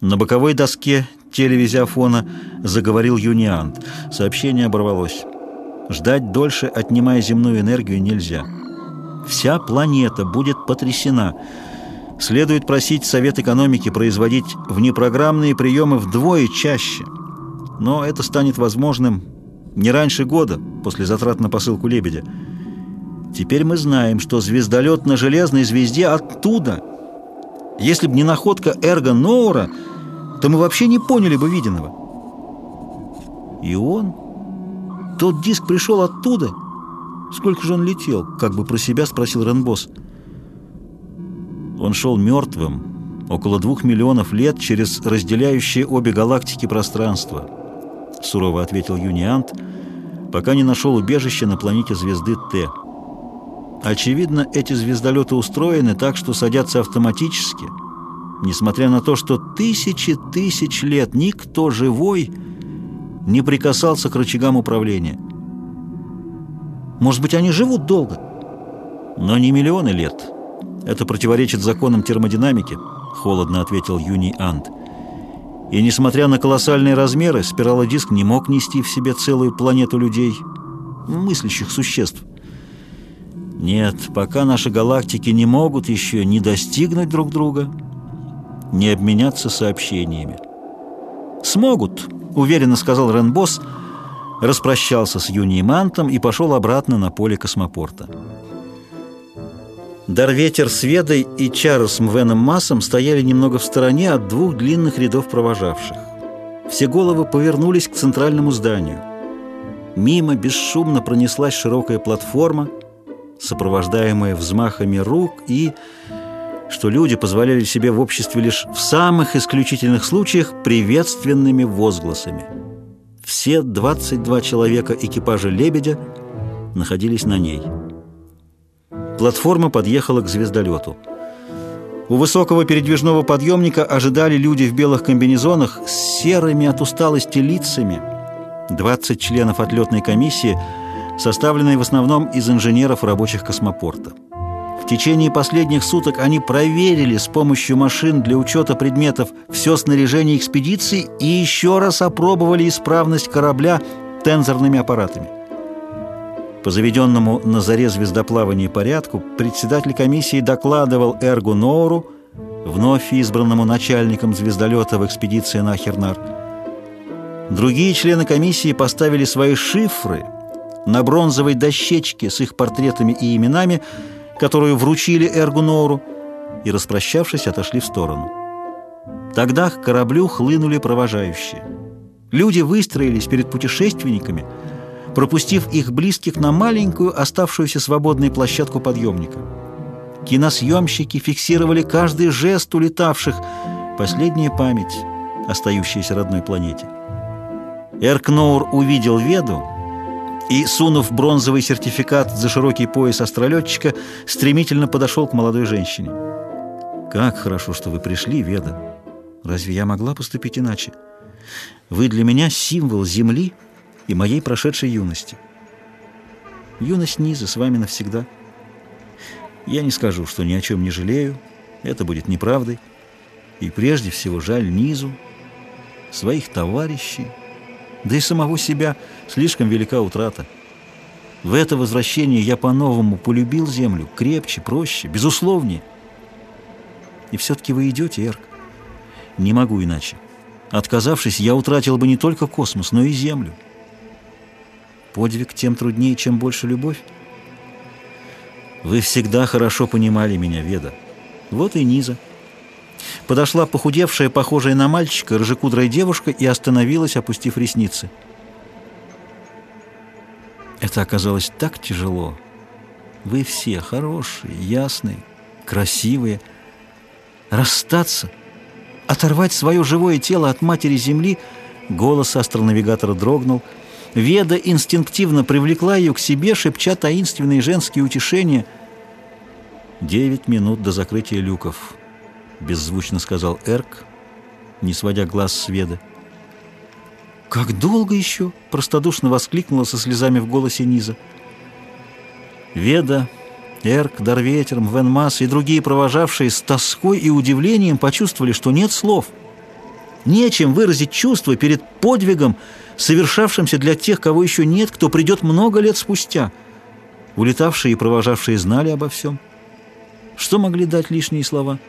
На боковой доске телевизиофона заговорил Юниант. Сообщение оборвалось. Ждать дольше, отнимая земную энергию, нельзя. Вся планета будет потрясена. Следует просить Совет экономики производить внепрограммные приемы вдвое чаще. Но это станет возможным не раньше года, после затрат на посылку «Лебедя». Теперь мы знаем, что звездолет на железной звезде оттуда. Если бы не находка Эрго Ноура, то мы вообще не поняли бы виденного. И он... Тот диск пришел оттуда. Сколько же он летел? Как бы про себя спросил Ренбос. Он шел мертвым, около двух миллионов лет через разделяющие обе галактики пространство, сурово ответил Юниант, пока не нашел убежище на планете звезды Т. Очевидно, эти звездолеты устроены так, что садятся автоматически, несмотря на то, что тысячи тысяч лет никто живой не прикасался к рычагам управления. Может быть, они живут долго, но не миллионы лет. Это противоречит законам термодинамики, холодно ответил Юни Ант. И несмотря на колоссальные размеры, спиралодиск не мог нести в себе целую планету людей, мыслящих существ. Нет, пока наши галактики не могут еще не достигнуть друг друга, не обменяться сообщениями. «Смогут», — уверенно сказал Ренбос, распрощался с Юни Мантом и пошел обратно на поле космопорта. Дарветер с Ведой и Чарльз Мвеном Массом стояли немного в стороне от двух длинных рядов провожавших. Все головы повернулись к центральному зданию. Мимо бесшумно пронеслась широкая платформа, сопровождаемая взмахами рук и, что люди позволяли себе в обществе лишь в самых исключительных случаях, приветственными возгласами. Все 22 человека экипажа «Лебедя» находились на ней. Платформа подъехала к звездолету. У высокого передвижного подъемника ожидали люди в белых комбинезонах с серыми от усталости лицами. 20 членов отлетной комиссии, составленной в основном из инженеров рабочих космопорта. В течение последних суток они проверили с помощью машин для учета предметов все снаряжение экспедиции и еще раз опробовали исправность корабля тензорными аппаратами. По заведенному на заре звездоплавания порядку председатель комиссии докладывал Эргу Ноуру, вновь избранному начальником звездолета в экспедиции на Хернар. Другие члены комиссии поставили свои шифры на бронзовой дощечке с их портретами и именами, которую вручили Эргу Ноуру, и, распрощавшись, отошли в сторону. Тогда к кораблю хлынули провожающие. Люди выстроились перед путешественниками – пропустив их близких на маленькую, оставшуюся свободной площадку подъемника. Киносъемщики фиксировали каждый жест улетавших, последняя память, остающаяся родной планете. Эркноур увидел Веду и, сунув бронзовый сертификат за широкий пояс астролетчика, стремительно подошел к молодой женщине. «Как хорошо, что вы пришли, Веда! Разве я могла поступить иначе? Вы для меня символ Земли — и моей прошедшей юности. Юность Низа с вами навсегда. Я не скажу, что ни о чем не жалею, это будет неправдой. И прежде всего жаль Низу, своих товарищей, да и самого себя слишком велика утрата. В это возвращение я по-новому полюбил землю, крепче, проще, безусловнее. И все-таки вы идете, Эрк. Не могу иначе. Отказавшись, я утратил бы не только космос, но и землю. Подвиг тем труднее, чем больше любовь. Вы всегда хорошо понимали меня, Веда. Вот и Низа. Подошла похудевшая, похожая на мальчика, рыжекудрая девушка и остановилась, опустив ресницы. Это оказалось так тяжело. Вы все хорошие, ясные, красивые. Расстаться, оторвать свое живое тело от матери Земли, голос астронавигатора дрогнул — Веда инстинктивно привлекла ее к себе, шепча таинственные женские утешения. «Девять минут до закрытия люков», — беззвучно сказал Эрк, не сводя глаз с Веды. «Как долго еще?» — простодушно воскликнула со слезами в голосе Низа. Веда, Эрк, Дарветер, Венмас и другие провожавшие с тоской и удивлением почувствовали, что нет слов. Нечем выразить чувство перед подвигом, совершавшимся для тех, кого еще нет, кто придет много лет спустя. Улетавшие и провожавшие знали обо всем. Что могли дать лишние слова? —